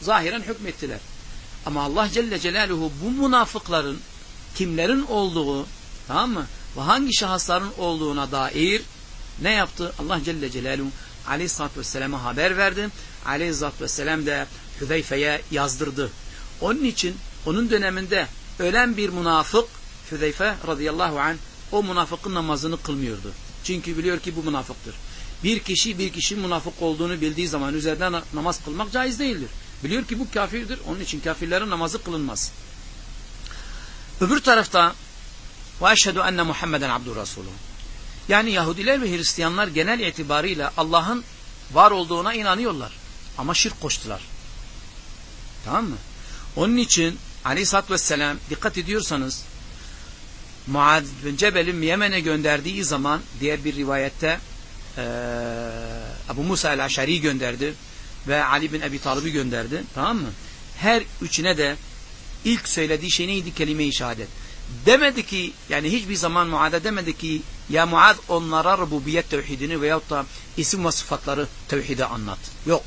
S1: Zahiren hükmettiler. Ama Allah Celle Celaluhu bu münafıkların kimlerin olduğu tamam mı? Ve hangi şahısların olduğuna dair ne yaptı? Allah Celle Celaluhu Aleyhisselatü Vesselam'a haber verdi. Aleyhisselatü Vesselam de Hüzeyfe'ye yazdırdı. Onun için onun döneminde ölen bir münafık Hüzeyfe radıyallahu anh o münafıkın namazını kılmıyordu. Çünkü biliyor ki bu münafıktır. Bir kişi bir kişi münafık olduğunu bildiği zaman üzerinden namaz kılmak caiz değildir. Biliyor ki bu kafirdir. Onun için kafirlerin namazı kılınmaz. Öbür tarafta ve eşhedü enne Muhammeden abdur Resulü. Yani Yahudiler ve Hristiyanlar genel itibarıyla Allah'ın var olduğuna inanıyorlar. Ama şirk koştular. Tamam mı? Onun için Aleyhisselatü Vesselam dikkat ediyorsanız Muad bin Cebel'in Yemen'e gönderdiği zaman diğer bir rivayette e, Ebu Musa el-Aşari gönderdi ve Ali bin Ebi Talib'i gönderdi. Tamam mı? Her üçüne de ilk söylediği şey neydi? Kelime-i şehadet. Demedi ki yani hiçbir zaman Muad'a demedi ki ya Muad onlara rububiyet tevhidini veyahut da isim ve sıfatları tevhide anlat. Yok.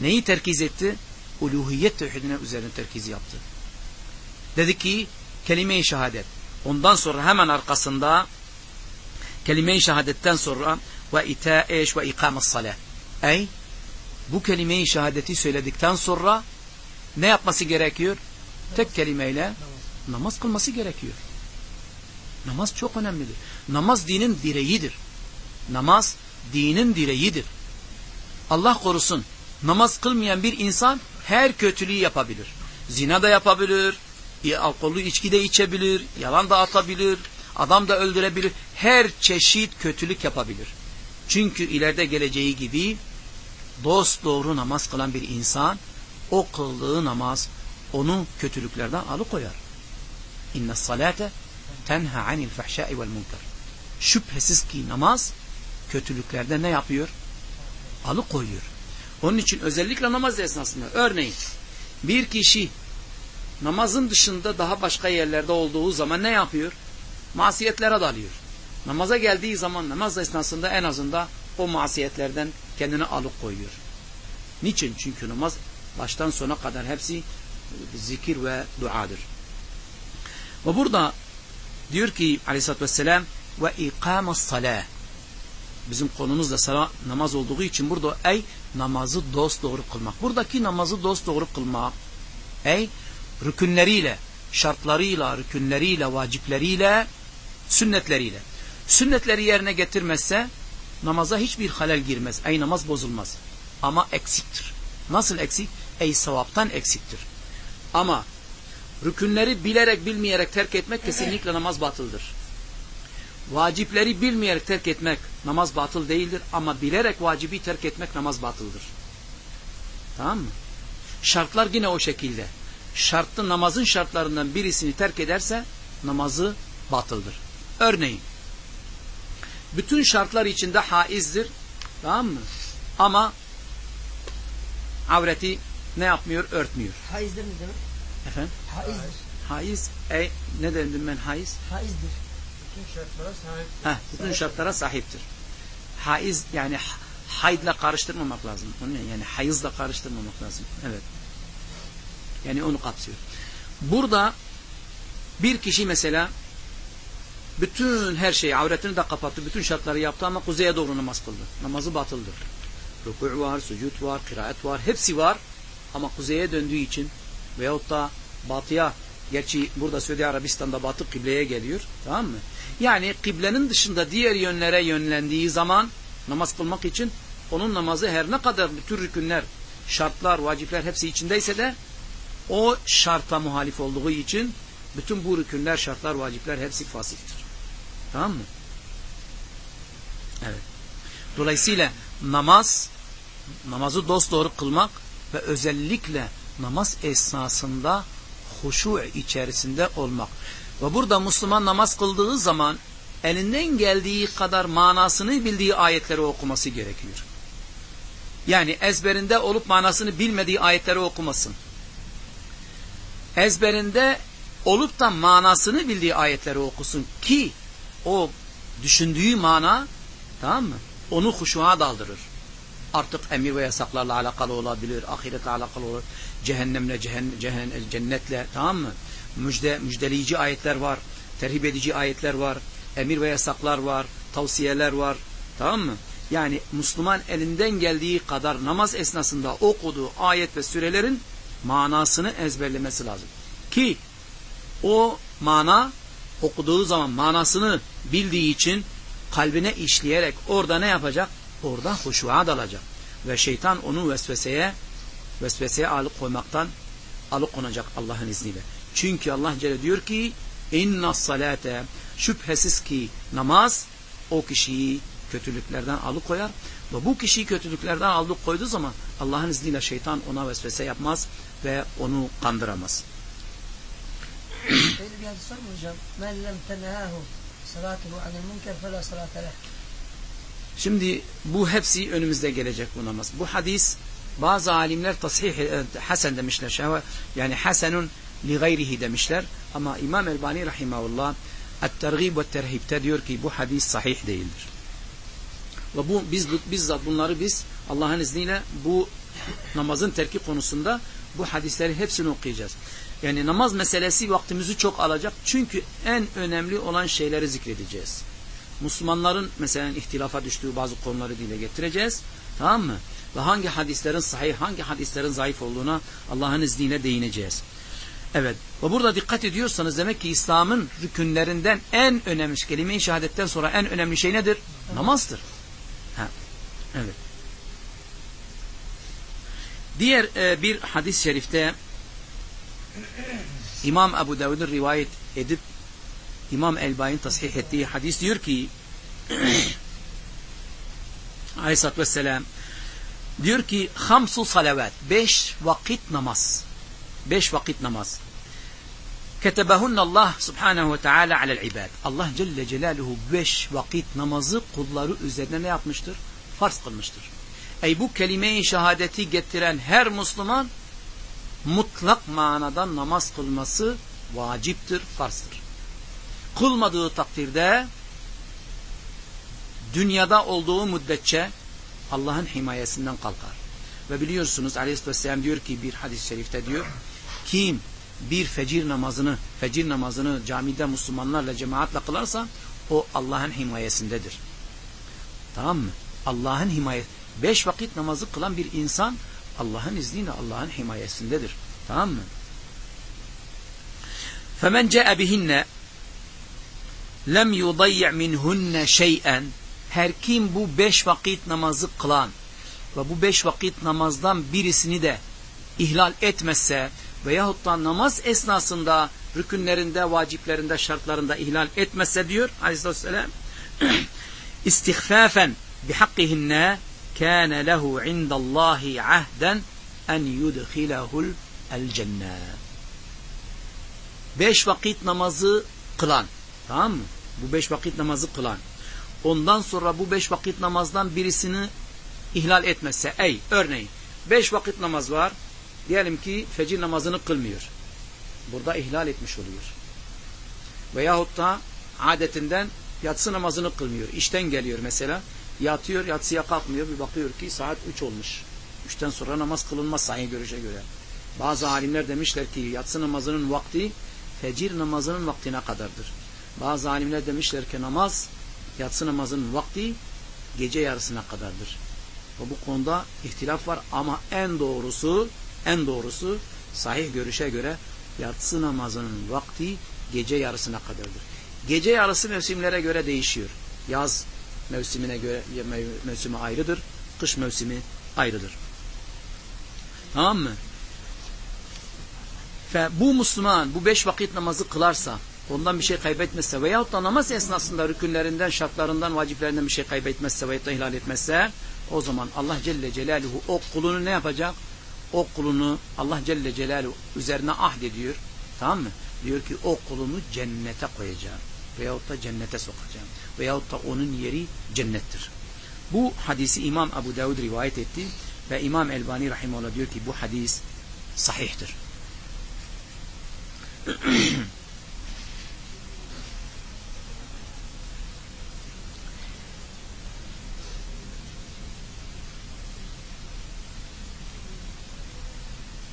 S1: Neyi terkiz etti? Uluhiyet tevhidine üzerine terkiz yaptı. Dedi ki kelime-i şehadet. Ondan sonra hemen arkasında kelime-i şehadetten sonra ve itâeş ve ikames salah. Ey bu kelime-i şehadeti söyledikten sonra ne yapması gerekiyor? Tek kelimeyle namaz kılması gerekiyor. Namaz çok önemlidir. Namaz dinin direğidir. Namaz dinin direğidir. Allah korusun. Namaz kılmayan bir insan her kötülüğü yapabilir. Zina da yapabilir, alkollü içki de içebilir, yalan da atabilir, adam da öldürebilir. Her çeşit kötülük yapabilir. Çünkü ileride geleceği gibi dost doğru namaz kılan bir insan o kıldığı namaz onu kötülüklerden alıkoyar. İnne salate tenha anil fahşai vel munkar. Şüphesiz ki namaz kötülüklerden ne yapıyor? Alıkoyuyor. Onun için özellikle namaz esnasında örneğin bir kişi namazın dışında daha başka yerlerde olduğu zaman ne yapıyor? Masiyetlere dalıyor. Namaza geldiği zaman namaz esnasında en azından o masiyetlerden kendini alıkoyuyor. Niçin? Çünkü namaz baştan sona kadar hepsi zikir ve duadır. Ve burada diyor ki aleyhissalatü vesselam ve ikamus salah bizim konumuz da salat, namaz olduğu için burada ey namazı dost doğru kılmak. Buradaki namazı dost doğru kılmak ey rükünleriyle, şartlarıyla, rükünleriyle, vacipleriyle, sünnetleriyle. Sünnetleri yerine getirmezse namaza hiçbir halel girmez. Ey namaz bozulmaz. Ama eksiktir. Nasıl eksik? Ey sevaptan eksiktir. Ama rükünleri bilerek bilmeyerek terk etmek kesinlikle namaz batıldır. Vacipleri bilmeyerek terk etmek namaz batıl değildir ama bilerek vacibi terk etmek namaz batıldır. Tamam mı? Şartlar yine o şekilde. Şartlı namazın şartlarından birisini terk ederse namazı batıldır. Örneğin bütün şartlar içinde haizdir. Tamam mı? Ama avreti ne yapmıyor? Örtmüyor.
S2: Haizdir mi demek?
S1: Efendim?
S2: Haizdir.
S1: Haiz. E, ne dedim ben haiz?
S2: Haizdir.
S3: Bütün şartlara sahip.
S1: Heh, bütün şartlara sahiptir. Haiz yani haydla karıştırmamak lazım. Onu yani hayızla karıştırmamak lazım. Evet. Yani onu kapsıyor. Burada bir kişi mesela bütün her şeyi avretini de kapattı. Bütün şartları yaptı ama kuzeye doğru namaz kıldı. Namazı batıldır. Ruku var, sucud var, kıraat var. Hepsi var. Ama kuzeye döndüğü için veyahut da batıya gerçi burada Suudi Arabistan'da batı kıbleye geliyor. Tamam mı? Yani kıblenin dışında diğer yönlere yönlendiği zaman namaz kılmak için onun namazı her ne kadar bütün rükünler, şartlar, vacipler hepsi içindeyse de o şarta muhalif olduğu için bütün bu rükünler, şartlar, vacipler hepsi fasittir. Tamam mı? Evet. Dolayısıyla namaz, namazı dosdoğru kılmak ve özellikle namaz esnasında huşu içerisinde olmak. Ve burada Müslüman namaz kıldığı zaman elinden geldiği kadar manasını bildiği ayetleri okuması gerekiyor. Yani ezberinde olup manasını bilmediği ayetleri okumasın. Ezberinde olup da manasını bildiği ayetleri okusun ki o düşündüğü mana tamam mı? Onu huşuğa daldırır. Artık emir ve yasaklarla alakalı olabilir, ahiretle alakalı olur, cehennemle, cehen, cehen, cennetle tamam mı? Müjde, müjdeleyici ayetler var, terhip edici ayetler var, emir ve yasaklar var, tavsiyeler var. Tamam mı? Yani Müslüman elinden geldiği kadar namaz esnasında okuduğu ayet ve sürelerin manasını ezberlemesi lazım. Ki o mana okuduğu zaman manasını bildiği için kalbine işleyerek orada ne yapacak? Orada huşuğa dalacak. Ve şeytan onu vesveseye vesveseye alıkoymaktan alıkonacak Allah'ın izniyle. Çünkü Allah Celle diyor ki inna salate şüphesiz ki namaz o kişiyi kötülüklerden alıkoyar ve bu kişiyi kötülüklerden alıkoyduğu zaman Allah'ın izniyle şeytan ona vesvese yapmaz ve onu kandıramaz.
S2: Böyle bir hadis var mı hocam? Men lem tenhahu salatuhu anil münker fela salate.
S1: Şimdi bu hepsi önümüzde gelecek bu namaz. Bu hadis bazı alimler tasih e, hasen demişler. Yani hasenun li gayrihi demişler. Ama İmam Elbani rahimahullah et-tergib ve terhibte diyor ki bu hadis sahih değildir. Ve bu biz bizzat bunları biz Allah'ın izniyle bu namazın terki konusunda bu hadisleri hepsini okuyacağız. Yani namaz meselesi vaktimizi çok alacak. Çünkü en önemli olan şeyleri zikredeceğiz. Müslümanların mesela ihtilafa düştüğü bazı konuları dile getireceğiz. Tamam mı? Ve hangi hadislerin sahih, hangi hadislerin zayıf olduğuna Allah'ın izniyle değineceğiz. Evet. Ve burada dikkat ediyorsanız demek ki İslam'ın rükünlerinden en önemli kelime-i şehadetten sonra en önemli şey nedir? Namazdır. Ha. Evet. Diğer e, bir hadis-i şerifte İmam Ebu Davud'un rivayet edip İmam Elbani'nin tasih ettiği hadis diyor ki Aleyhisselatü Vesselam diyor ki hamsu salavat beş vakit namaz beş vakit namaz Allah subhanehu ve teala alel ibad Allah Celle Celaluhu beş vakit namazı kulları üzerine ne yapmıştır? Farz kılmıştır. Ey bu kelime-i şehadeti getiren her Müslüman mutlak manada namaz kılması vaciptir, farzdır. Kılmadığı takdirde dünyada olduğu müddetçe Allah'ın himayesinden kalkar. Ve biliyorsunuz Aleyhisselam diyor ki bir hadis-i şerifte diyor kim bir fecir namazını fecir namazını camide Müslümanlarla cemaatle kılarsa o Allah'ın himayesindedir. Tamam mı? Allah'ın himayesi. Beş vakit namazı kılan bir insan Allah'ın izniyle Allah'ın himayesindedir. Tamam mı? فَمَنْ جَاءَ بِهِنَّ lem yudayyi minhunne şey'en her kim bu beş vakit namazı kılan ve bu beş vakit namazdan birisini de ihlal etmezse veyahut da namaz esnasında rükünlerinde, vaciplerinde, şartlarında ihlal etmezse diyor aleyhisselam istihfafen bihakkihinne kâne lehu indallahi ahden en yudhilehul el cennet. Beş vakit namazı kılan Tamam mı? Bu beş vakit namazı kılan. Ondan sonra bu beş vakit namazdan birisini ihlal etmezse. Ey örneğin beş vakit namaz var. Diyelim ki fecir namazını kılmıyor. Burada ihlal etmiş oluyor. Veyahut da adetinden yatsı namazını kılmıyor. İşten geliyor mesela. Yatıyor yatsıya kalkmıyor. Bir bakıyor ki saat üç olmuş. Üçten sonra namaz kılınmaz sahih görüşe göre. Bazı alimler demişler ki yatsı namazının vakti fecir namazının vaktine kadardır. Bazı alimler demişler ki namaz, yatsı namazının vakti gece yarısına kadardır. Ve bu konuda ihtilaf var ama en doğrusu en doğrusu sahih görüşe göre yatsı namazının vakti gece yarısına kadardır. Gece yarısı mevsimlere göre değişiyor. Yaz mevsimine göre mevsimi ayrıdır. Kış mevsimi ayrıdır. Tamam mı? Ve bu Müslüman bu beş vakit namazı kılarsa ondan bir şey kaybetmezse veyahut da namaz esnasında rükünlerinden, şartlarından, vaciplerinden bir şey kaybetmezse veyahut da ihlal etmezse o zaman Allah Celle Celaluhu o kulunu ne yapacak? O kulunu Allah Celle Celaluhu üzerine ahd ediyor. Tamam mı? Diyor ki o kulunu cennete koyacağım. Veyahut da cennete sokacağım. Veyahut da onun yeri cennettir. Bu hadisi İmam Abu Davud rivayet etti ve İmam Elbani Rahimullah diyor ki bu hadis sahihtir.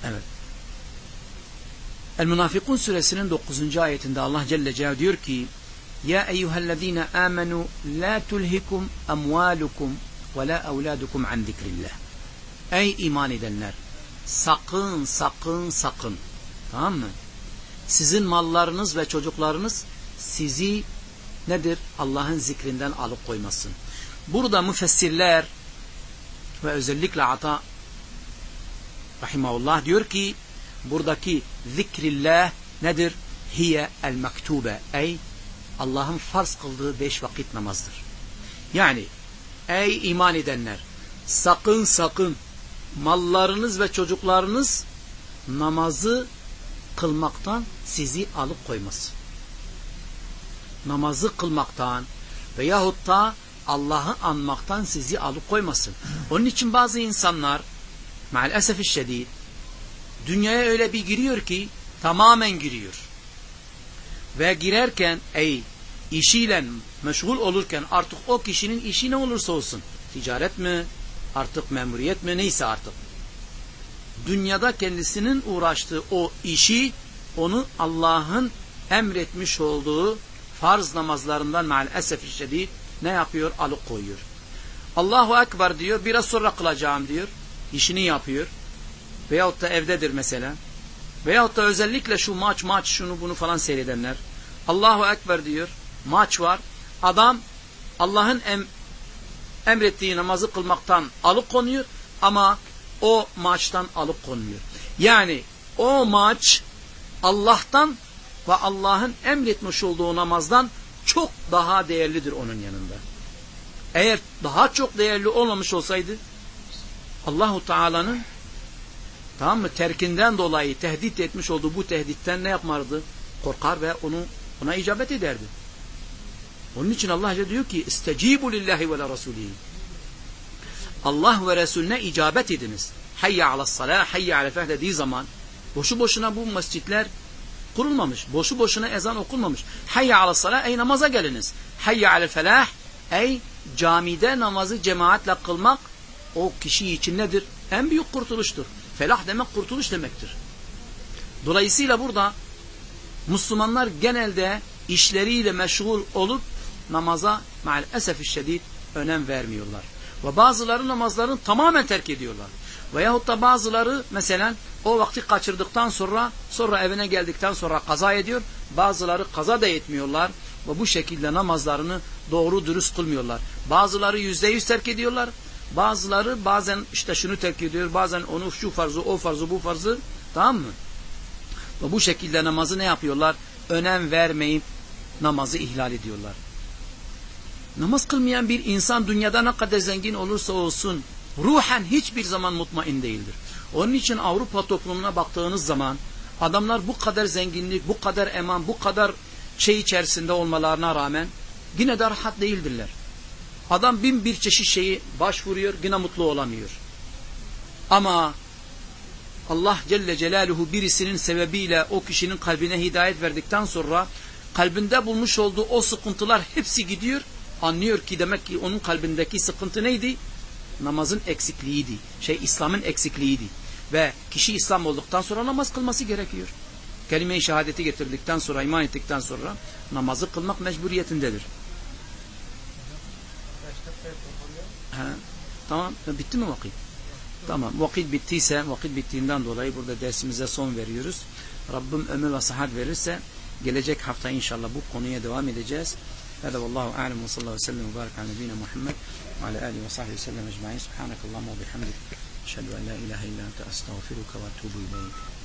S1: evet. El Münafikun suresinin 9. ayetinde Allah Celle Celaluhu diyor ki Ya eyyühellezine amenu la tulhikum amwalukum ve la evladukum an zikrillah. Ey iman edenler sakın sakın sakın tamam mı? Sizin mallarınız ve çocuklarınız sizi nedir? Allah'ın zikrinden alıp koymasın. Burada müfessirler ve özellikle Ata Rahimahullah diyor ki buradaki zikrillah nedir? Hiye el mektube ey Allah'ın farz kıldığı beş vakit namazdır. Yani ey iman edenler sakın sakın mallarınız ve çocuklarınız namazı kılmaktan sizi alıp koymasın. Namazı kılmaktan veyahut da Allah'ı anmaktan sizi alıp koymasın. Onun için bazı insanlar maalesef şiddet dünyaya öyle bir giriyor ki tamamen giriyor. Ve girerken ey işiyle meşgul olurken artık o kişinin işi ne olursa olsun ticaret mi artık memuriyet mi neyse artık dünyada kendisinin uğraştığı o işi onu Allah'ın emretmiş olduğu farz namazlarından maalesef şiddet ne yapıyor? Alıkoyuyor. Allahu Ekber diyor biraz sonra kılacağım diyor. İşini yapıyor. Veyahut da evdedir mesela. Veyahut da özellikle şu maç maç şunu bunu falan seyredenler. Allahu Ekber diyor. Maç var. Adam Allah'ın em, emrettiği namazı kılmaktan alıkonuyor ama o maçtan alıkonmuyor. Yani o maç Allah'tan ve Allah'ın emretmiş olduğu namazdan çok daha değerlidir onun yanında. Eğer daha çok değerli olmamış olsaydı Allahu Teala'nın tamam mı terkinden dolayı tehdit etmiş olduğu bu tehditten ne yapmardı? Korkar ve onu ona icabet ederdi. Onun için Allah diyor ki istecibu lillahi ve rasulihi. Allah ve Resulüne icabet ediniz. Hayya ala salah, hayya ala feh dediği zaman boşu boşuna bu mescitler kurulmamış. Boşu boşuna ezan okunmamış. Hayya ala salah ey namaza geliniz. Hayya ala felah ey camide namazı cemaatle kılmak o kişi için nedir? En büyük kurtuluştur. Felah demek kurtuluş demektir. Dolayısıyla burada Müslümanlar genelde işleriyle meşgul olup namaza maalesef şiddet önem vermiyorlar. Ve bazıları namazlarını tamamen terk ediyorlar. Veyahut da bazıları mesela o vakti kaçırdıktan sonra sonra evine geldikten sonra kaza ediyor. Bazıları kaza da etmiyorlar ve bu şekilde namazlarını doğru dürüst kılmıyorlar. Bazıları yüzde yüz terk ediyorlar. Bazıları bazen işte şunu terk ediyor. Bazen onu şu farzı o farzı bu farzı tamam mı? Ve bu şekilde namazı ne yapıyorlar? Önem vermeyip namazı ihlal ediyorlar. Namaz kılmayan bir insan dünyada ne kadar zengin olursa olsun ruhen hiçbir zaman mutmain değildir. Onun için Avrupa toplumuna baktığınız zaman adamlar bu kadar zenginlik, bu kadar eman, bu kadar şey içerisinde olmalarına rağmen yine de rahat değildirler. Adam bin bir çeşit şeyi başvuruyor, yine mutlu olamıyor. Ama Allah Celle Celaluhu birisinin sebebiyle o kişinin kalbine hidayet verdikten sonra kalbinde bulmuş olduğu o sıkıntılar hepsi gidiyor anlıyor ki demek ki onun kalbindeki sıkıntı neydi? Namazın eksikliğiydi. Şey İslam'ın eksikliğiydi. Ve kişi İslam olduktan sonra namaz kılması gerekiyor. Kelime-i şehadeti getirdikten sonra, iman ettikten sonra namazı kılmak mecburiyetindedir. Ha. Tamam. Bitti mi vakit? Tamam. Vakit bittiyse, vakit bittiğinden dolayı burada dersimize son veriyoruz. Rabbim ömür ve sıhhat verirse gelecek hafta inşallah bu konuya devam edeceğiz. Hada vallahu alem ve sallallahu aleyhi ve sellem ve barik ala nebine Muhammed ve ala alihi ve sahbihi sellem ecmaîn. Subhanakallahumma ve bihamdik. Eşhedü en la ilahe illa ente estağfiruke ve etûbü ileyk.